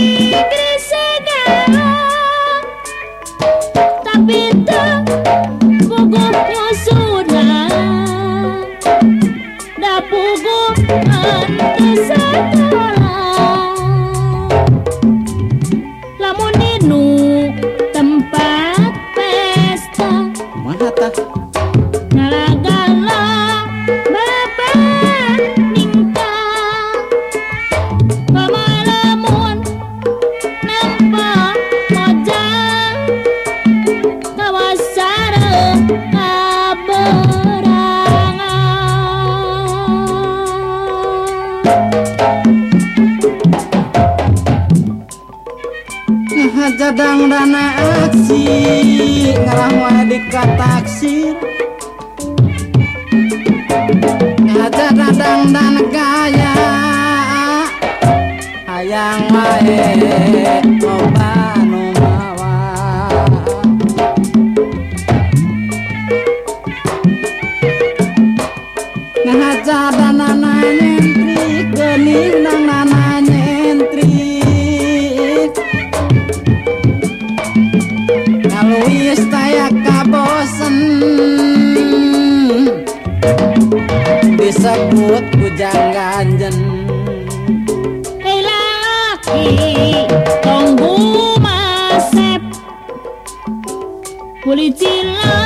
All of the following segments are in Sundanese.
Inggris segala tak pintu kadang dana aksi ngalah wae dikataksir ngajak kadang dana kaya hayang wae Nah, jadan nanya, nyentrik gening nang disebut bujang ganjen. Lelaki tunggu masep kulit cilang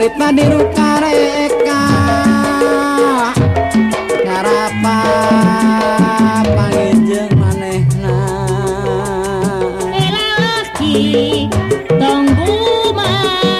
ceritma diru kareka Karapa panginjeng manehna. Lalaki Tunggu mah